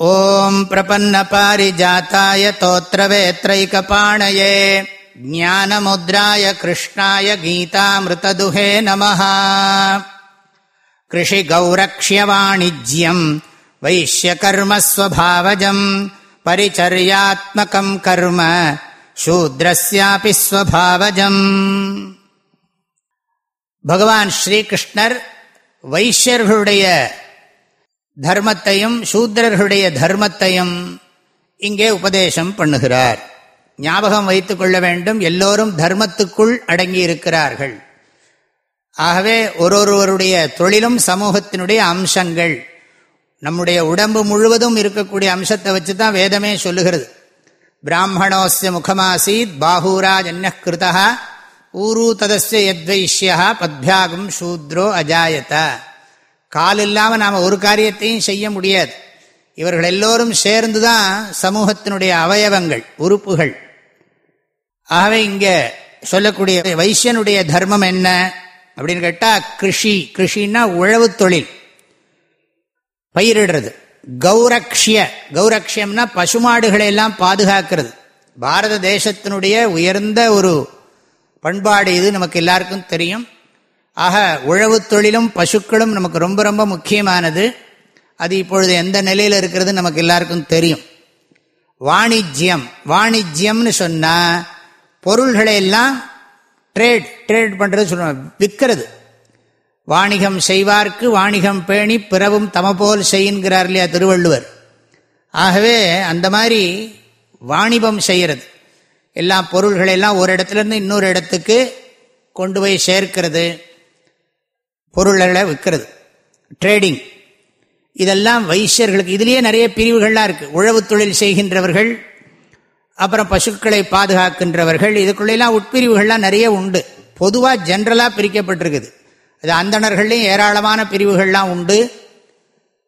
ॐ प्रपन्नपारिजाताय तोत्रवेत्रैकपाणये ज्ञानमुद्राय कृष्णाय गीतामृतदुहे नमः कृषिगौरक्ष्यवाणिज्यम् वैश्यकर्मस्वभावजम् परिचर्यात्मकम् कर्म शूद्रस्यापि स्वभावजम् பகவான் ஸ்ரீகிருஷ்ணர் வைஷ்யர்களுடைய தர்மத்தையும் சூத்திரர்களுடைய தர்மத்தையும் இங்கே உபதேசம் பண்ணுகிறார். ஞாபகம் வைத்துக் கொள்ள வேண்டும் எல்லோரும் தர்மத்துக்குள் அடங்கி இருக்கிறார்கள் ஆகவே ஒருவருடைய தொழிலும் சமூகத்தினுடைய அம்சங்கள் நம்முடைய உடம்பு முழுவதும் இருக்கக்கூடிய அம்சத்தை வச்சு தான் வேதமே சொல்லுகிறது. பிராமணோஸ்ய முகமாசீத் பாகூராஜ் என்ன கிருதா ஊரு ததஸ்ய யத்வைஷ்யா பத்யாகும் சூத்ரோ அஜாயத. கால் இல்லாமல் நாம் ஒரு காரியத்தையும் செய்ய முடியாது. இவர்கள் எல்லோரும் சேர்ந்து தான் சமூகத்தினுடைய அவயவங்கள் உறுப்புகள். ஆகவே இங்கே சொல்லக்கூடிய வைசியனுடைய தர்மம் என்ன? அப்படின்னு கேட்டால் கிருஷி. கிருஷின்னா உழவு தொழில். பயிரிடுறது. கௌரக்ஷிய. கௌரக்ஷியம்னா பசுமாடுகளை எல்லாம் பாதுகாக்கிறது. பாரத தேசத்தினுடைய உயர்ந்த ஒரு பண்பாடு இது நமக்கு எல்லாருக்கும் தெரியும். ஆக உழவு தொழிலும் பசுக்களும் நமக்கு ரொம்ப ரொம்ப முக்கியமானது. அது இப்பொழுது எந்த நிலையில் இருக்கிறது நமக்கு எல்லாருக்கும் தெரியும். வாணிஜ்யம். வாணிஜ்யம்னு சொன்னால் பொருள்களை எல்லாம் ட்ரேட் ட்ரேட் பண்ணுறது சொல்லுவாங்க. விற்கிறது. வாணிகம் செய்வார்க்கு வாணிகம் பேணி பிறவும் தமபோல் செய்யுங்கிறார் இல்லையா திருவள்ளுவர். ஆகவே அந்த மாதிரி வாணிபம் செய்கிறது. எல்லா பொருள்களெல்லாம் ஒரு இடத்துலேருந்து இன்னொரு இடத்துக்கு கொண்டு போய் சேர்க்கிறது. பொருள்களை விற்கிறது. ட்ரேடிங் இதெல்லாம் வைசியர்களுக்கு இதுலேயே நிறைய பிரிவுகள்லாம் இருக்குது உழவு தொழில் செய்கின்றவர்கள் அப்புறம் பசுக்களை பாதுகாக்கின்றவர்கள் இதுக்குள்ளெல்லாம் உட்பிரிவுகள்லாம் நிறைய உண்டு. பொதுவாக ஜென்ரலாக பிரிக்கப்பட்டிருக்குது. அது அந்தணர்கள்லேயும் ஏராளமான பிரிவுகள்லாம் உண்டு.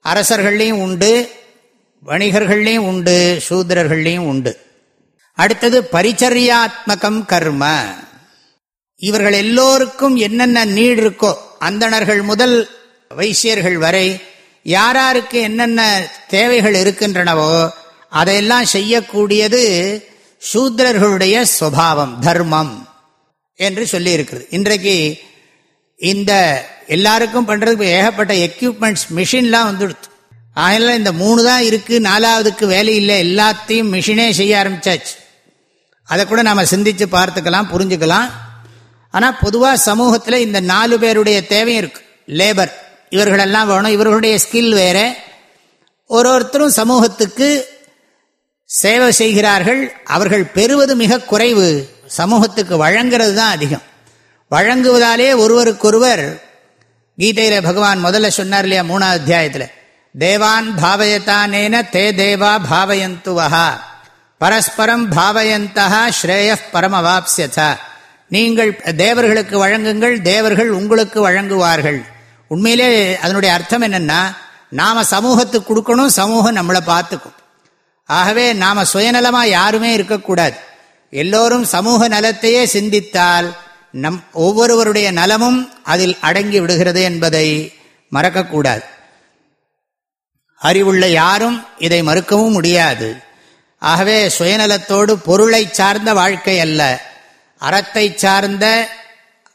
அரசர்கள்லேயும் உண்டு. வணிகர்கள்லேயும் உண்டு. சூத்திரர்கள்லேயும் உண்டு. அடுத்தது பரிச்சரியாத்மகம் கர்ம. இவர்கள் எல்லோருக்கும் என்னென்ன நீடு இருக்கோ அந்தணர்கள் முதல் வைசியர்கள் வரை யாராருக்கு என்னென்ன தேவைகள் இருக்கின்றனவோ அதையெல்லாம் செய்யக்கூடியது சூத்திரர்களுடைய சுவாவம் தர்மம் என்று சொல்லியிருக்கிறது. இன்றைக்கு இந்த எல்லாருக்கும் பண்ணுறதுக்கு ஏகப்பட்ட எக்யூப்மெண்ட்ஸ் மிஷின்லாம் வந்துடுது. அதனால் இந்த மூணு தான் இருக்குது நாலாவதுக்கு வேலை இல்லை எல்லாத்தையும் மிஷினே செய்ய ஆரம்பித்தாச்சு அதை கூட நாம் சிந்தித்து பார்த்துக்கலாம் புரிஞ்சுக்கலாம். ஆனால் பொதுவாக சமூகத்தில் இந்த நாலு பேருடைய தேவையும் இருக்கு. லேபர் இவர்களெல்லாம் வேணும். இவர்களுடைய ஸ்கில் வேற. ஒரு ஒருத்தரும் சமூகத்துக்கு சேவை செய்கிறார்கள். அவர்கள் பெறுவது மிக குறைவு. சமூகத்துக்கு வழங்கிறது தான் அதிகம். வழங்குவதாலே ஒருவருக்கொருவர் கீதையில பகவான் முதல்ல சொன்னார் இல்லையா மூணாவது அத்தியாயத்தில் தேவான் பாவயத்தானேன தே தேவா பாவயந்துவஹா. பரஸ்பரம் பாவயந்தா ஸ்ரேய பரமவாப்சியதா நீங்கள் தேவர்களுக்கு வழங்குங்கள் தேவர்கள் உங்களுக்கு வழங்குவார்கள். உண்மையிலே அதனுடைய அர்த்தம் என்னென்னா நாம் சமூகத்துக்கு கொடுக்கணும் சமூகம் நம்மளை பார்த்துக்கும். ஆகவே நாம் சுயநலமாக யாருமே இருக்கக்கூடாது. எல்லோரும் சமூக நலத்தையே சிந்தித்தால் நம் ஒவ்வொருவருடைய நலமும் அதில் அடங்கி விடுகிறது என்பதை மறக்கக்கூடாது. அறிவுள்ள யாரும் இதை மறுக்கவும் முடியாது. ஆகவே சுயநலத்தோடு பொருளை சார்ந்த வாழ்க்கை அல்ல. அறத்தை சார்ந்த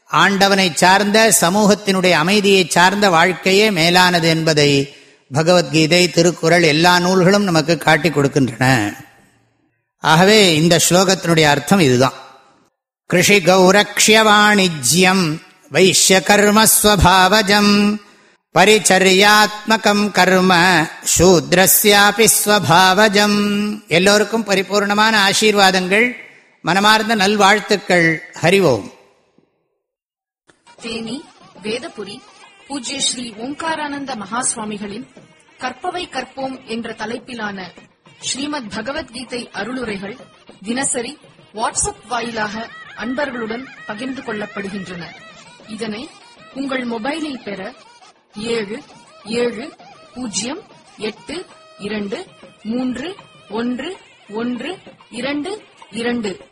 ஆண்டவனை சார்ந்த சமூகத்தினுடைய அமைதியை சார்ந்த வாழ்க்கையே மேலானது என்பதை பகவத்கீதை திருக்குறள் எல்லா நூல்களும் நமக்கு காட்டி கொடுக்கின்றன. ஆகவே இந்த ஸ்லோகத்தினுடைய அர்த்தம் இதுதான். கிருஷி கௌரக்ஷிய வாணிஜ்யம் வைஷ்ய கர்மஸ்வபாவஜம் பரிச்சரியாத்மகம் கர்ம சூத்ரஸ்யாபி ஸ்வபாவஜம். எல்லோருக்கும் பரிபூர்ணமான ஆசீர்வாதங்கள். மனமார்ந்த நல்வாழ்த்துக்கள். ஹரிவோம். தேனி வேதபுரி பூஜ்ய ஸ்ரீ ஓம்காரானந்த மகா சுவாமிகளின் கற்பவை கற்போம் என்ற தலைப்பிலான ஸ்ரீமத் பகவத்கீதை அருளுரைகள் தினசரி வாட்ஸ்அப் வாயிலாக அன்பர்களுடன் பகிர்ந்து கொள்ளப்படுகின்றன. இதனை உங்கள் மொபைலில் பெற ஏழு ஏழு பூஜ்ஜியம் எட்டு இரண்டு மூன்று ஒன்று ஒன்று இரண்டு இரண்டு